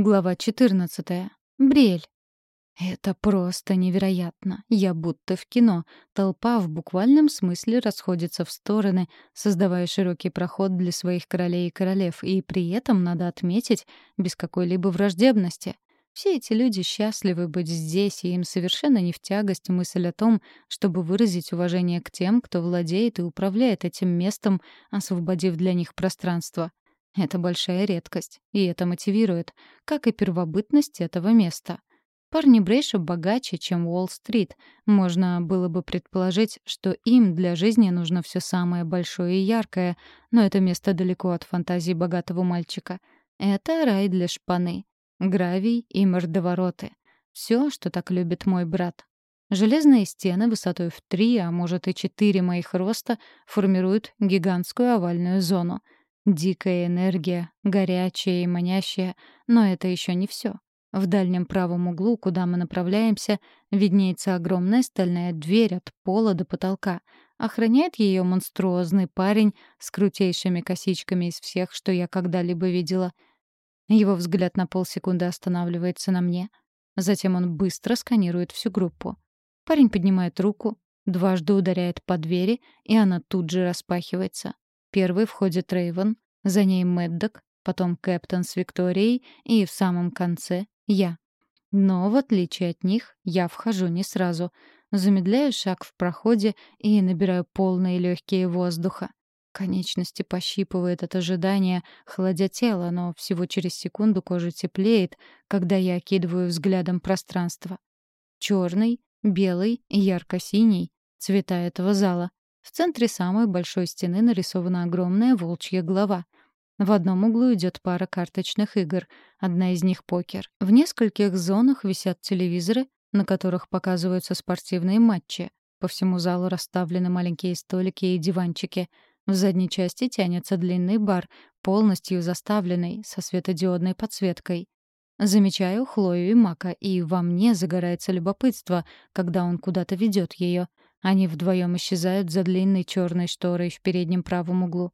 Глава 14. Бриэль. Это просто невероятно. Я будто в кино. Толпа в буквальном смысле расходится в стороны, создавая широкий проход для своих королей и королев, и при этом, надо отметить, без какой-либо враждебности. Все эти люди счастливы быть здесь, и им совершенно не в тягость мысль о том, чтобы выразить уважение к тем, кто владеет и управляет этим местом, освободив для них пространство. Это большая редкость, и это мотивирует, как и первобытность этого места. Парни Брейша богаче, чем Уолл-стрит. Можно было бы предположить, что им для жизни нужно все самое большое и яркое, но это место далеко от фантазии богатого мальчика. Это рай для шпаны, гравий и мордовороты. Все, что так любит мой брат. Железные стены высотой в три, а может и четыре моих роста формируют гигантскую овальную зону — Дикая энергия, горячая и манящая, но это еще не все. В дальнем правом углу, куда мы направляемся, виднеется огромная стальная дверь от пола до потолка. Охраняет ее монструозный парень с крутейшими косичками из всех, что я когда-либо видела. Его взгляд на полсекунды останавливается на мне. Затем он быстро сканирует всю группу. Парень поднимает руку, дважды ударяет по двери, и она тут же распахивается. Первый входит Рейвен, за ней Мэддок, потом Кэптон с Викторией и в самом конце — я. Но, в отличие от них, я вхожу не сразу. Замедляю шаг в проходе и набираю полные легкие воздуха. Конечности пощипывает от ожидания, холодя тело, но всего через секунду кожа теплеет, когда я окидываю взглядом пространство. Черный, белый ярко-синий — цвета этого зала. В центре самой большой стены нарисована огромная волчья голова. В одном углу идет пара карточных игр, одна из них — покер. В нескольких зонах висят телевизоры, на которых показываются спортивные матчи. По всему залу расставлены маленькие столики и диванчики. В задней части тянется длинный бар, полностью заставленный, со светодиодной подсветкой. Замечаю Хлою и Мака, и во мне загорается любопытство, когда он куда-то ведет ее. Они вдвоем исчезают за длинной черной шторой в переднем правом углу.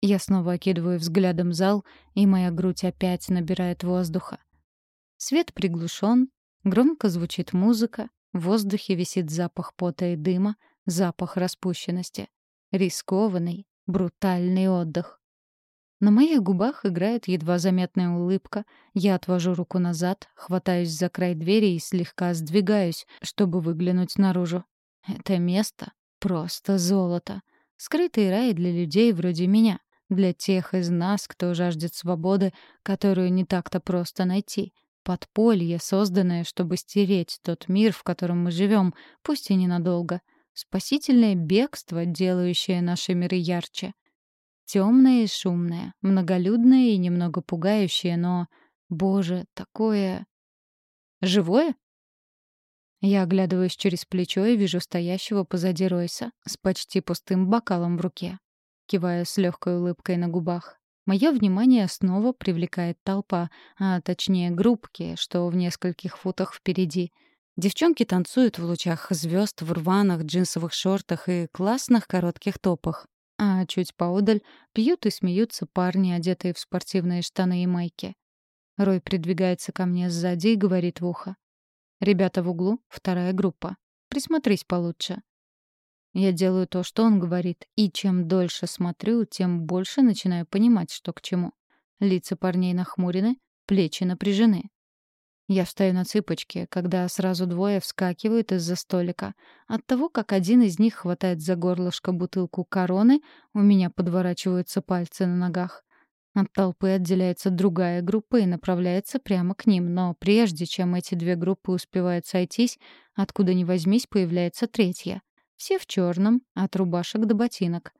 Я снова окидываю взглядом зал, и моя грудь опять набирает воздуха. Свет приглушен, громко звучит музыка, в воздухе висит запах пота и дыма, запах распущенности. Рискованный, брутальный отдых. На моих губах играет едва заметная улыбка. Я отвожу руку назад, хватаюсь за край двери и слегка сдвигаюсь, чтобы выглянуть наружу. Это место просто золото. Скрытый рай для людей вроде меня, для тех из нас, кто жаждет свободы, которую не так-то просто найти. Подполье, созданное, чтобы стереть тот мир, в котором мы живем, пусть и ненадолго. Спасительное бегство, делающее наши миры ярче. Темное и шумное, многолюдное и немного пугающее, но, боже, такое... Живое? Я оглядываюсь через плечо и вижу стоящего позади Ройса с почти пустым бокалом в руке. Киваю с легкой улыбкой на губах. Мое внимание снова привлекает толпа, а точнее группки, что в нескольких футах впереди. Девчонки танцуют в лучах звезд в рваных джинсовых шортах и классных коротких топах. А чуть поодаль пьют и смеются парни, одетые в спортивные штаны и майки. Рой придвигается ко мне сзади и говорит в ухо. Ребята в углу — вторая группа. Присмотрись получше. Я делаю то, что он говорит, и чем дольше смотрю, тем больше начинаю понимать, что к чему. Лица парней нахмурены, плечи напряжены. Я встаю на цыпочки, когда сразу двое вскакивают из-за столика. От того, как один из них хватает за горлышко бутылку короны, у меня подворачиваются пальцы на ногах. От толпы отделяется другая группа и направляется прямо к ним, но прежде чем эти две группы успевают сойтись, откуда ни возьмись, появляется третья. Все в черном, от рубашек до ботинок.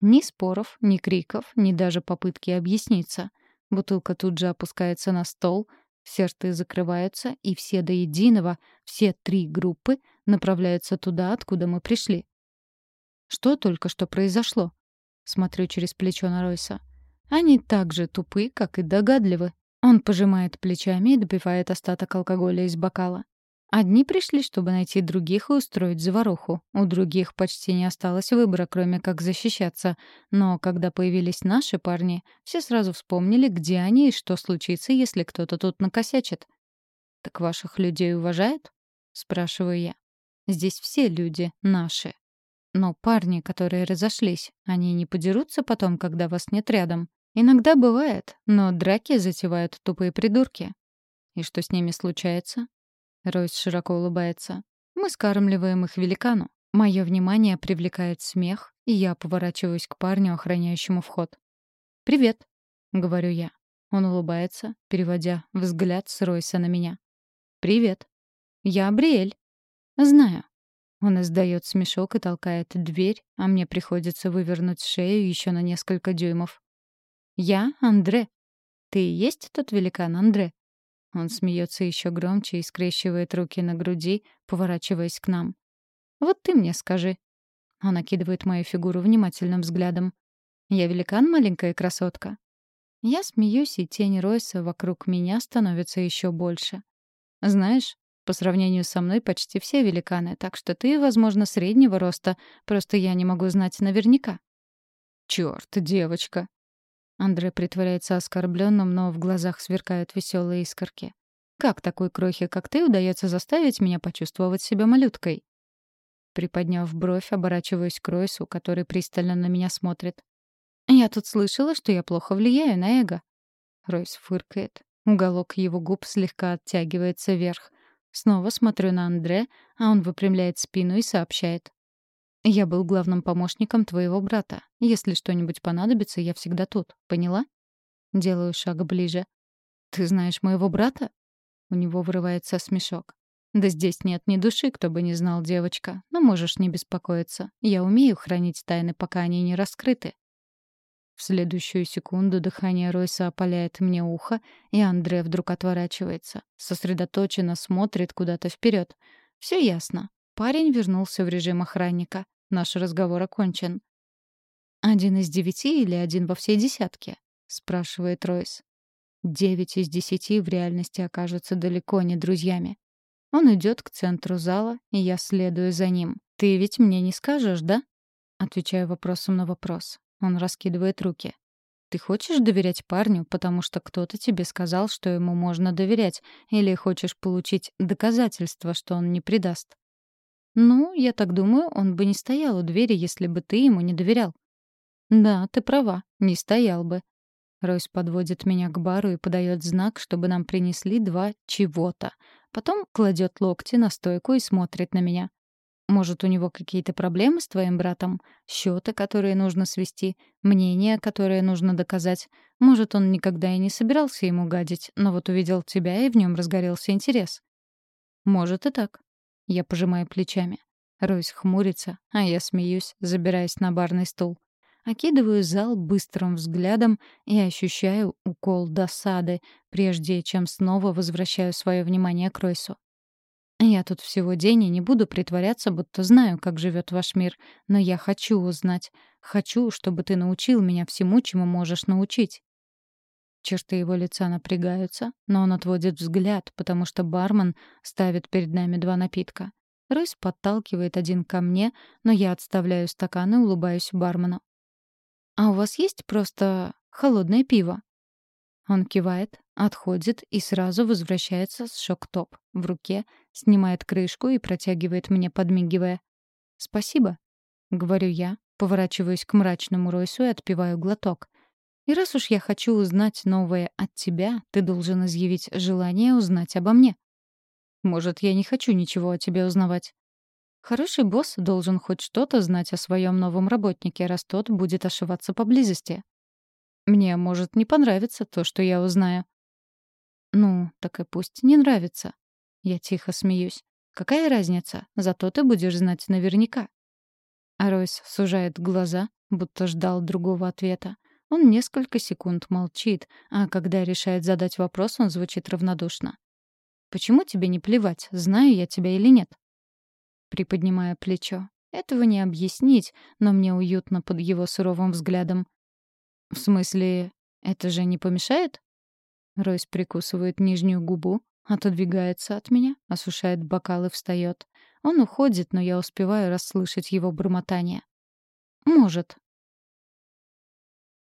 Ни споров, ни криков, ни даже попытки объясниться. Бутылка тут же опускается на стол, все рты закрываются, и все до единого, все три группы направляются туда, откуда мы пришли. Что только что произошло? Смотрю через плечо на Ройса. Они так же тупы, как и догадливы. Он пожимает плечами и допивает остаток алкоголя из бокала. Одни пришли, чтобы найти других и устроить заваруху. У других почти не осталось выбора, кроме как защищаться. Но когда появились наши парни, все сразу вспомнили, где они и что случится, если кто-то тут накосячит. «Так ваших людей уважают?» — спрашиваю я. «Здесь все люди наши. Но парни, которые разошлись, они не подерутся потом, когда вас нет рядом. Иногда бывает, но драки затевают тупые придурки. И что с ними случается? Ройс широко улыбается. Мы скармливаем их великану. Мое внимание привлекает смех, и я поворачиваюсь к парню, охраняющему вход. «Привет», — говорю я. Он улыбается, переводя взгляд с Ройса на меня. «Привет. Я Бриэль». «Знаю». Он издает смешок и толкает дверь, а мне приходится вывернуть шею еще на несколько дюймов. «Я Андре. Ты и есть тот великан Андре?» Он смеется еще громче и скрещивает руки на груди, поворачиваясь к нам. «Вот ты мне скажи». Он окидывает мою фигуру внимательным взглядом. «Я великан, маленькая красотка». Я смеюсь, и тень Ройса вокруг меня становится еще больше. «Знаешь, по сравнению со мной почти все великаны, так что ты, возможно, среднего роста, просто я не могу знать наверняка». «Чёрт, девочка!» Андре притворяется оскорбленным, но в глазах сверкают веселые искорки. «Как такой крохе, как ты, удается заставить меня почувствовать себя малюткой?» Приподняв бровь, оборачиваюсь к Ройсу, который пристально на меня смотрит. «Я тут слышала, что я плохо влияю на эго». Ройс фыркает. Уголок его губ слегка оттягивается вверх. Снова смотрю на Андре, а он выпрямляет спину и сообщает. Я был главным помощником твоего брата. Если что-нибудь понадобится, я всегда тут. Поняла? Делаю шаг ближе. Ты знаешь моего брата? У него вырывается смешок. Да здесь нет ни души, кто бы не знал, девочка. Но можешь не беспокоиться. Я умею хранить тайны, пока они не раскрыты. В следующую секунду дыхание Ройса опаляет мне ухо, и Андре вдруг отворачивается. Сосредоточенно смотрит куда-то вперед. Все ясно. Парень вернулся в режим охранника. Наш разговор окончен. «Один из девяти или один во всей десятке?» — спрашивает Ройс. Девять из десяти в реальности окажутся далеко не друзьями. Он идет к центру зала, и я следую за ним. «Ты ведь мне не скажешь, да?» Отвечаю вопросом на вопрос. Он раскидывает руки. «Ты хочешь доверять парню, потому что кто-то тебе сказал, что ему можно доверять, или хочешь получить доказательство, что он не предаст?» «Ну, я так думаю, он бы не стоял у двери, если бы ты ему не доверял». «Да, ты права, не стоял бы». Ройс подводит меня к бару и подает знак, чтобы нам принесли два чего-то. Потом кладет локти на стойку и смотрит на меня. Может, у него какие-то проблемы с твоим братом? Счеты, которые нужно свести? Мнение, которое нужно доказать? Может, он никогда и не собирался ему гадить, но вот увидел тебя, и в нем разгорелся интерес? Может и так. Я пожимаю плечами. Ройс хмурится, а я смеюсь, забираясь на барный стул. Окидываю зал быстрым взглядом и ощущаю укол досады, прежде чем снова возвращаю свое внимание к Ройсу. Я тут всего день и не буду притворяться, будто знаю, как живет ваш мир, но я хочу узнать. Хочу, чтобы ты научил меня всему, чему можешь научить. Черты его лица напрягаются, но он отводит взгляд, потому что бармен ставит перед нами два напитка. Ройс подталкивает один ко мне, но я отставляю стакан и улыбаюсь бармену. «А у вас есть просто холодное пиво?» Он кивает, отходит и сразу возвращается с шок-топ в руке, снимает крышку и протягивает мне, подмигивая. «Спасибо», — говорю я, поворачиваюсь к мрачному Ройсу и отпиваю глоток. И раз уж я хочу узнать новое от тебя, ты должен изъявить желание узнать обо мне. Может, я не хочу ничего о тебе узнавать. Хороший босс должен хоть что-то знать о своем новом работнике, раз тот будет ошиваться поблизости. Мне может не понравиться то, что я узнаю. Ну, так и пусть не нравится. Я тихо смеюсь. Какая разница? Зато ты будешь знать наверняка. А Ройс сужает глаза, будто ждал другого ответа. Он несколько секунд молчит, а когда решает задать вопрос, он звучит равнодушно. «Почему тебе не плевать, знаю я тебя или нет?» Приподнимая плечо. Этого не объяснить, но мне уютно под его суровым взглядом. «В смысле, это же не помешает?» Ройс прикусывает нижнюю губу, Отодвигается от меня, осушает бокал и встает. Он уходит, но я успеваю расслышать его бормотание. «Может».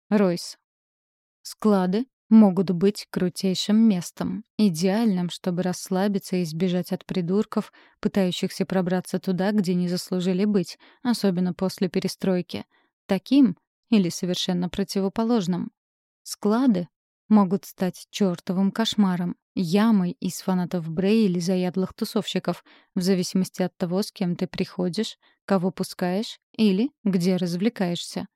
Ройс. Склады могут быть крутейшим местом, идеальным, чтобы расслабиться и избежать от придурков, пытающихся пробраться туда, где не заслужили быть, особенно после перестройки. Таким или совершенно противоположным. Склады могут стать чертовым кошмаром, ямой из фанатов Брей или заядлых тусовщиков, в зависимости от того, с кем ты приходишь, кого пускаешь или где развлекаешься.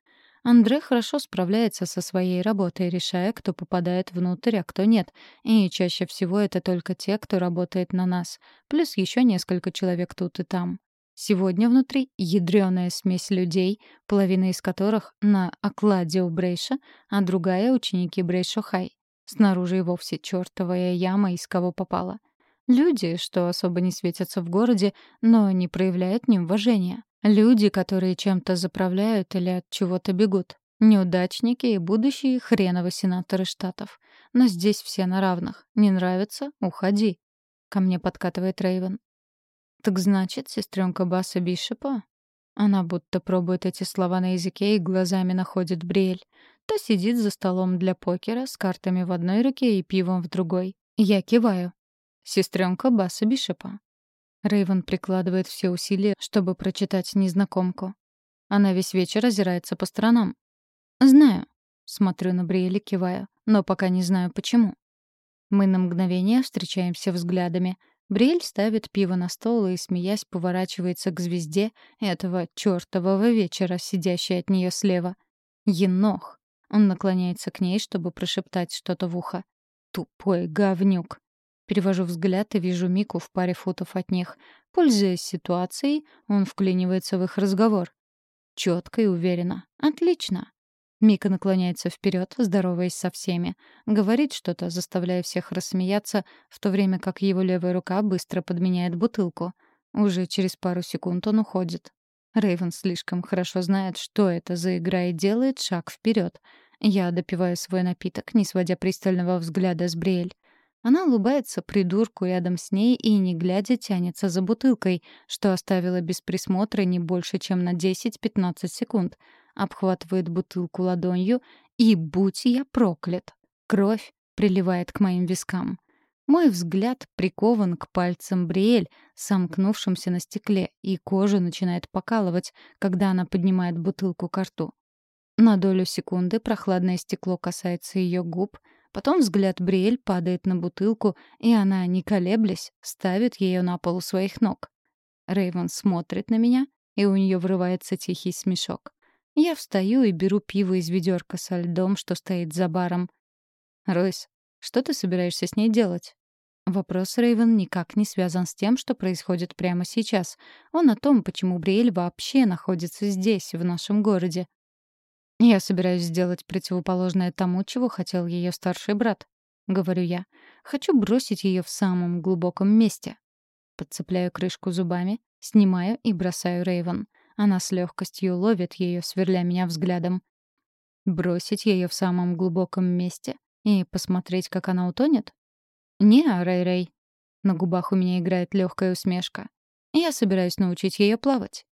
Андре хорошо справляется со своей работой, решая, кто попадает внутрь, а кто нет. И чаще всего это только те, кто работает на нас. Плюс еще несколько человек тут и там. Сегодня внутри ядреная смесь людей, половина из которых на окладе у Брейша, а другая — ученики Брейша Хай. Снаружи и вовсе чертовая яма, из кого попало. Люди, что особо не светятся в городе, но не проявляют ни уважения. Люди, которые чем-то заправляют или от чего-то бегут. Неудачники и будущие хреновы сенаторы штатов. Но здесь все на равных. Не нравится — уходи. Ко мне подкатывает Рейвен. Так значит, сестренка Баса Бишопа? Она будто пробует эти слова на языке и глазами находит Бриэль. То сидит за столом для покера с картами в одной руке и пивом в другой. Я киваю. Сестренка Баса Бишопа. Рейвен прикладывает все усилия, чтобы прочитать незнакомку. Она весь вечер озирается по сторонам. «Знаю», — смотрю на Бриэли, киваю, «но пока не знаю, почему». Мы на мгновение встречаемся взглядами. Бриэль ставит пиво на стол и, смеясь, поворачивается к звезде этого чёртового вечера, сидящей от нее слева. Енох. Он наклоняется к ней, чтобы прошептать что-то в ухо. Тупой говнюк. Перевожу взгляд и вижу Мику в паре футов от них. Пользуясь ситуацией, он вклинивается в их разговор. Четко и уверенно. Отлично. Мика наклоняется вперед, здороваясь со всеми. Говорит что-то, заставляя всех рассмеяться, в то время как его левая рука быстро подменяет бутылку. Уже через пару секунд он уходит. Рейвен слишком хорошо знает, что это за игра, и делает шаг вперед. Я допиваю свой напиток, не сводя пристального взгляда с Бриэль. Она улыбается придурку рядом с ней и, не глядя, тянется за бутылкой, что оставила без присмотра не больше, чем на 10-15 секунд. Обхватывает бутылку ладонью, и, будь я проклят, кровь приливает к моим вискам. Мой взгляд прикован к пальцам Бриэль, сомкнувшимся на стекле, и кожа начинает покалывать, когда она поднимает бутылку к рту. На долю секунды прохладное стекло касается ее губ — Потом взгляд Бриэль падает на бутылку, и она, не колеблясь, ставит ее на пол у своих ног. Рейвен смотрит на меня, и у нее врывается тихий смешок. Я встаю и беру пиво из ведерка со льдом, что стоит за баром. «Ройс, что ты собираешься с ней делать?» Вопрос Рейвен никак не связан с тем, что происходит прямо сейчас. Он о том, почему Бриэль вообще находится здесь, в нашем городе. «Я собираюсь сделать противоположное тому, чего хотел ее старший брат», — говорю я. «Хочу бросить ее в самом глубоком месте». Подцепляю крышку зубами, снимаю и бросаю Рейвен. Она с легкостью ловит ее, сверля меня взглядом. Бросить ее в самом глубоком месте и посмотреть, как она утонет? Не, Рэй-Рэй. На губах у меня играет легкая усмешка. Я собираюсь научить ее плавать.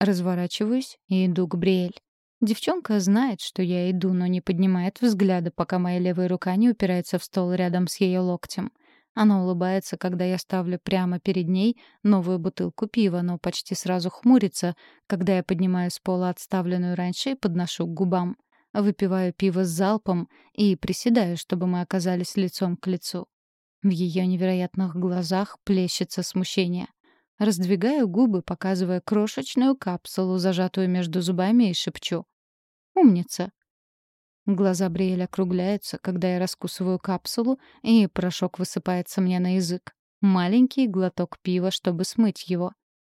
Разворачиваюсь и иду к Бриэль. Девчонка знает, что я иду, но не поднимает взгляда, пока моя левая рука не упирается в стол рядом с ее локтем. Она улыбается, когда я ставлю прямо перед ней новую бутылку пива, но почти сразу хмурится, когда я поднимаю с пола отставленную раньше и подношу к губам. Выпиваю пиво с залпом и приседаю, чтобы мы оказались лицом к лицу. В ее невероятных глазах плещется смущение. Раздвигаю губы, показывая крошечную капсулу, зажатую между зубами, и шепчу. Умница. Глаза Бриэля округляются, когда я раскусываю капсулу, и порошок высыпается мне на язык. Маленький глоток пива, чтобы смыть его.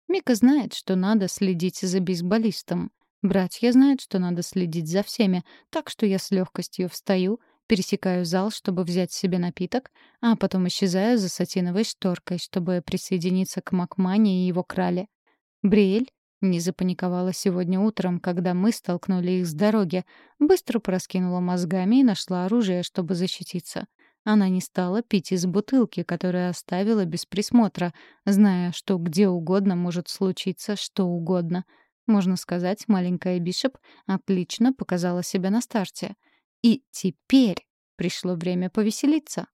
Мика знает, что надо следить за бейсболистом. Братья знают, что надо следить за всеми, так что я с легкостью встаю, пересекаю зал, чтобы взять себе напиток, а потом исчезаю за сатиновой шторкой, чтобы присоединиться к Макмане и его крале. Бриэль не запаниковала сегодня утром, когда мы столкнули их с дороги. Быстро проскинула мозгами и нашла оружие, чтобы защититься. Она не стала пить из бутылки, которую оставила без присмотра, зная, что где угодно может случиться что угодно. Можно сказать, маленькая Бишоп отлично показала себя на старте. И теперь пришло время повеселиться.